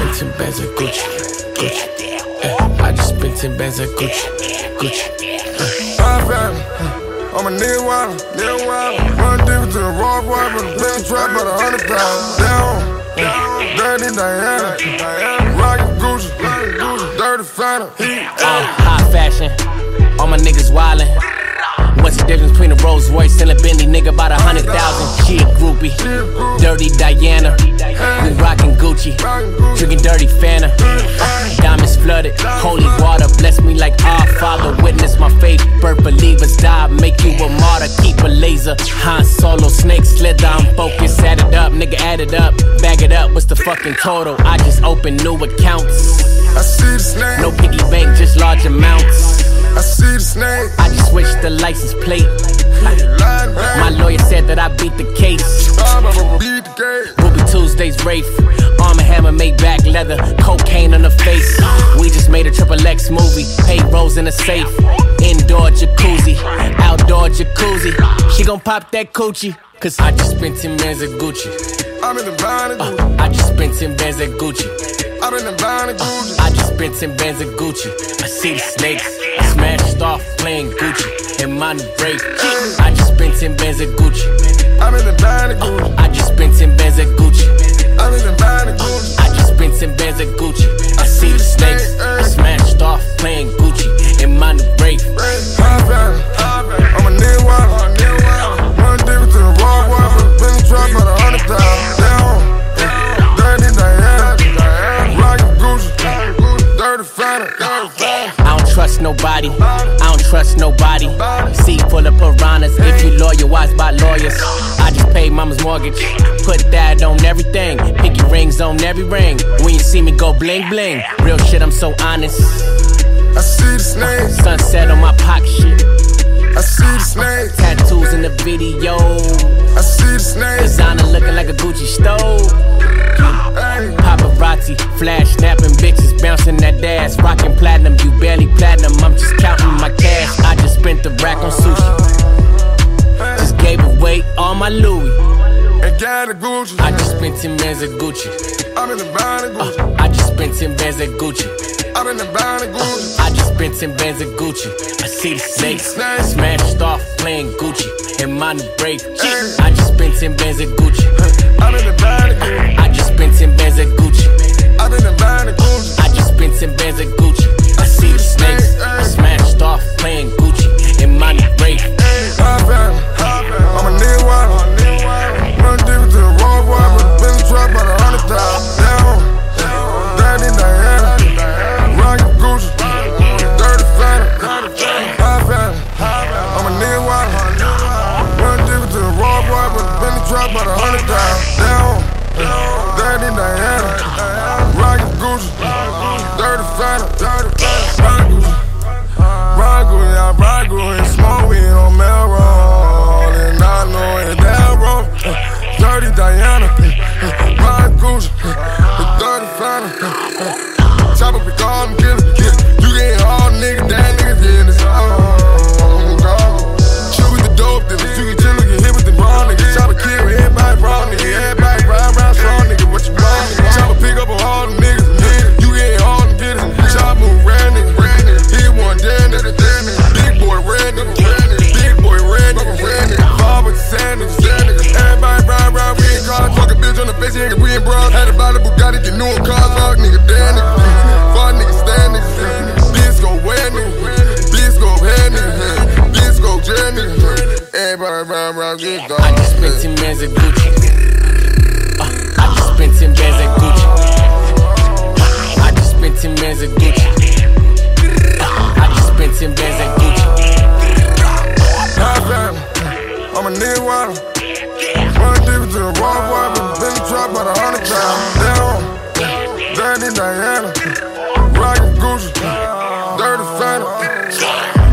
spent 10 bands at Gucci. Gucci. Eh, I just spent 10 bands at Gucci. Gucci. My family. I'm a nigga wild, nigga wild. Run deep to the raw boy, but a big trap at a hundred pounds. Down, dirty Diana, rockin' Gucci, dirty Fanta. Uh, high fashion. All my niggas wildin'. What's the difference between a Rolls Royce and a Bentley? Nigga, about a hundred thousand. She a groupie. Dirty Diana. We rockin' Gucci. Drinking dirty Fanta. Diamonds flooded. Holy water. Bless me like our Father. Witness my faith. Birth believers die. Make you a martyr. Keep a laser. Han Solo. Snake slither. I'm focused. Add it up. Nigga, add it up. Bag it up. What's the fucking total? I just opened new accounts. I see the No piggy bank, just large amounts. I see the snake. I just switched the license plate. My lawyer said that I beat the case. I'm a beat the game. Ruby Tuesdays, Rafe. Arm and hammer, make back leather. Cocaine on the face. We just made a triple X movie. Paid rolls in a safe. Indoor jacuzzi. Outdoor jacuzzi. She gon' pop that coochie. Cause I just spent 10 bands at Gucci. I'm in the uh, of Gucci. I just spent 10 bands at Gucci. I'm in the vine of Gucci. I just spent 10 bands at Gucci. I see the snakes. Smashed off playing Gucci. In my break. I just spent 10 bands at Gucci. I'm in the vine of Gucci. I just spent 10 bands at Gucci. I'm in the vine of Gucci. I just spent 10 bands at Gucci. I see the snakes. I smashed off playing nobody. I don't trust nobody. See full of piranhas. If you lawyer, wise by lawyers. I just paid mama's mortgage. Put that on everything. Pinky rings on every ring. When you see me go bling bling. Real shit, I'm so honest. I see the snake, Sunset on my pocket shit. I see the snake, Tattoos in the video. I see the snake. Designer looking like a Gucci stove. Hey, flash snapping bitches, bouncing that ass, rocking platinum. You barely platinum, I'm just counting my cash. I just spent the rack on sushi. Just gave away all my Louis. and got Gucci. I just spent 10 bands at Gucci. I'm in the uh, of Gucci. I just spent 10 bands at Gucci. I'm in the of Gucci. I just spent 10 bands at Gucci. I see the snakes. I smashed off playing Gucci. In my new break. I just spent 10 bands at Gucci. I'm in the of Gucci. I just spent Diana, rockin' Gucci, dirty Fanta, dirty Fanta. Rockin' Gucci. Bronco, yeah, Bronco, and I just spent 10 bands at Gucci. Uh, I just spent 10 bands at Gucci. Uh, I just spent 10 bands at Gucci. Uh, I just spent 10 bands at Gucci. Nah, fam, I'm a nigga water. Run deep into the wall, boy. Been in the trap about a hundred times. Down, Danny Diana. Rockin' Gucci. Dirty Phantom.